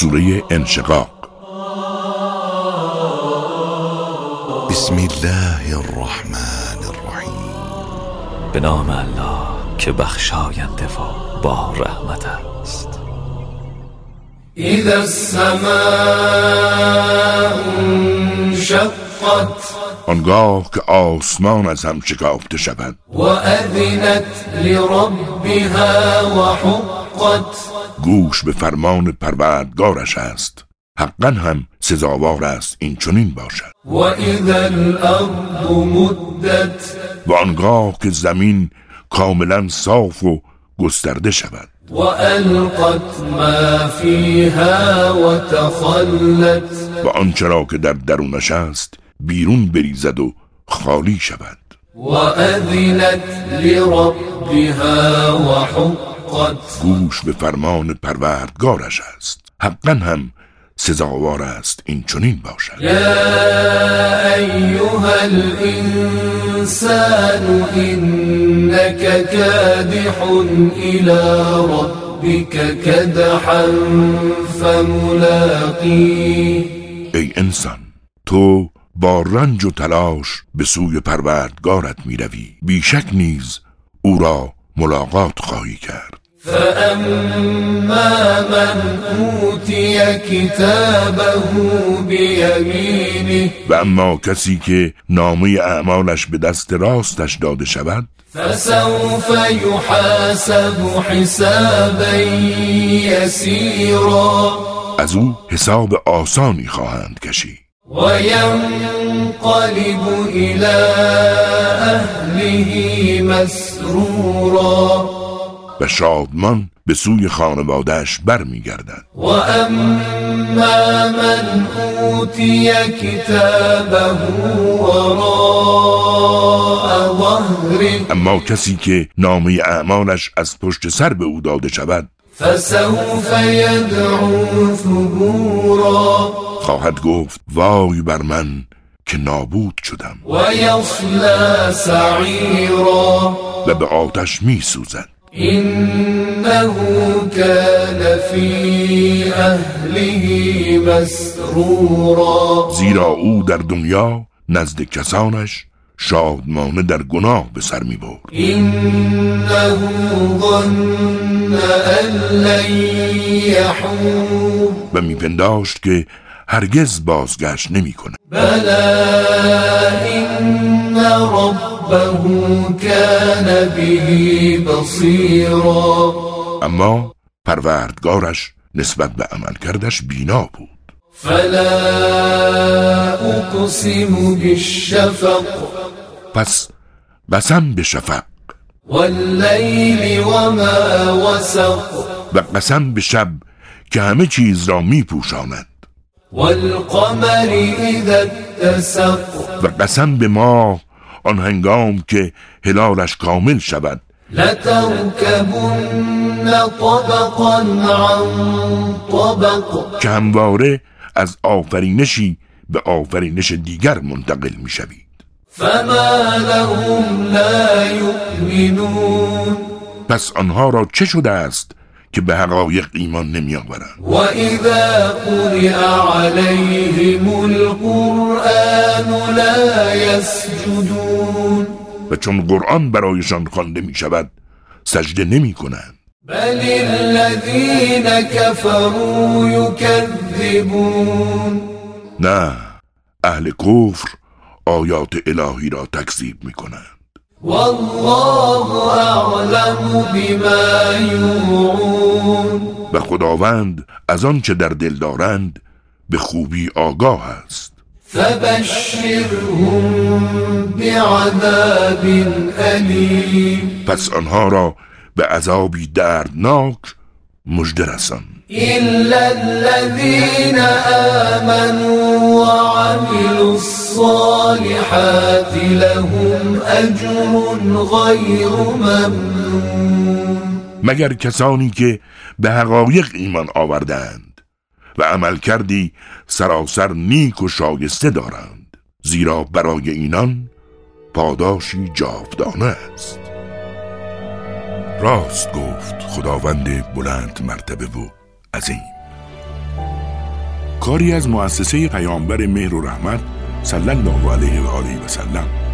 سوره انشقاق. بسم الله الرحمن الرحیم. به نام الله که بخشاینده و با رحمت است. اذا السماء انشقت آنگاه که آسمان از هم شکافته شود. و اذنت لربها و حقت. گوش به فرمان پروردگارش است. حقا هم سزاوار است این چنین باشد. و الارض مدت. و آنگاه که زمین کاملا صاف و گسترده شود. و القت ما فیها و تخلت. و آنچه را که در درونش است بیرون بریزد و خالی شود. و اذنت لربها و حقت گوش به فرمان پروردگارش است. حقا هم سزاوار است این چنین باشد. يا أيها الإنسان إنك كادح إلى ربك فملاقيه ای انسان تو با رنج و تلاش به سوی پروردگارت می روی بیشک نیز او را ملاقات خواهی کرد. فأما من أوتي كتابه بيمينه و اما کسی که نامه اعمالش به دست راستش داده شود فسوف يحاسب حسابا يسيرا از او حساب آسانی خواهند کشید. وينقلب إلى أهله مسرورا و شادمان به سوی خانوادهش برمیگردد و اما من اوتی کتابه وراء اما کسی که نامه اعمالش از پشت سر به او داده شود فسوف يدعو ثبورا خواهد گفت وای بر من که نابود شدم. و یصلا سعیرا و به آتش می سوزد إنه كان في أهله مسرورا. زیرا او در دنیا نزد کسانش شادمانه در گناه به سر می برد. إنه ظن يحور. و میپنداشت که هرگز بازگشت نمی کنه بلى إن ربه كان به بصيرا. اما پروردگارش نسبت به عمل کردش بینا بود. فلا أقسم بالشفق. پس قسم به شفق. والليل وما وسق. و قسم به شب که همه چیز را می پوشاند. والقمر إذا اتسق. و قسم به ماه آن هنگام که هلالش کامل شود. لتركبن طبقا عن طبق. که همواره از آفرینشی به آفرینش دیگر منتقل می شوید فما لهم لا يؤمنون پس آنها را چه شده است که به حقایق ایمان نمی آورند وإذا قرئ عليهم القرآن لا يسجدون و چون قرآن برایشان خوانده می شود سجده نمی کنند بل الذين كفروا يكذبون نه اهل کفر آیات الهی را تکذیب می کنند والله أعلم بما يوعون و خداوند از آنچه در دل دارند به خوبی آگاه است. بعذاب پس آنها را به عذابی دردناک مژده رسان. إلا الذين آمنوا وعملوا الصالحات لهم أجر غير ممنون. مگر کسانی که به حقایق ایمان آوردند و عمل کردی سراسر نیک و شایسته دارند زیرا برای اینان پاداشی جاودانه است. راست گفت خداوند بلند مرتبه و عظیم. کاری از مؤسسه پیامبر مهر و رحمت صلی الله علیه و آله و سلم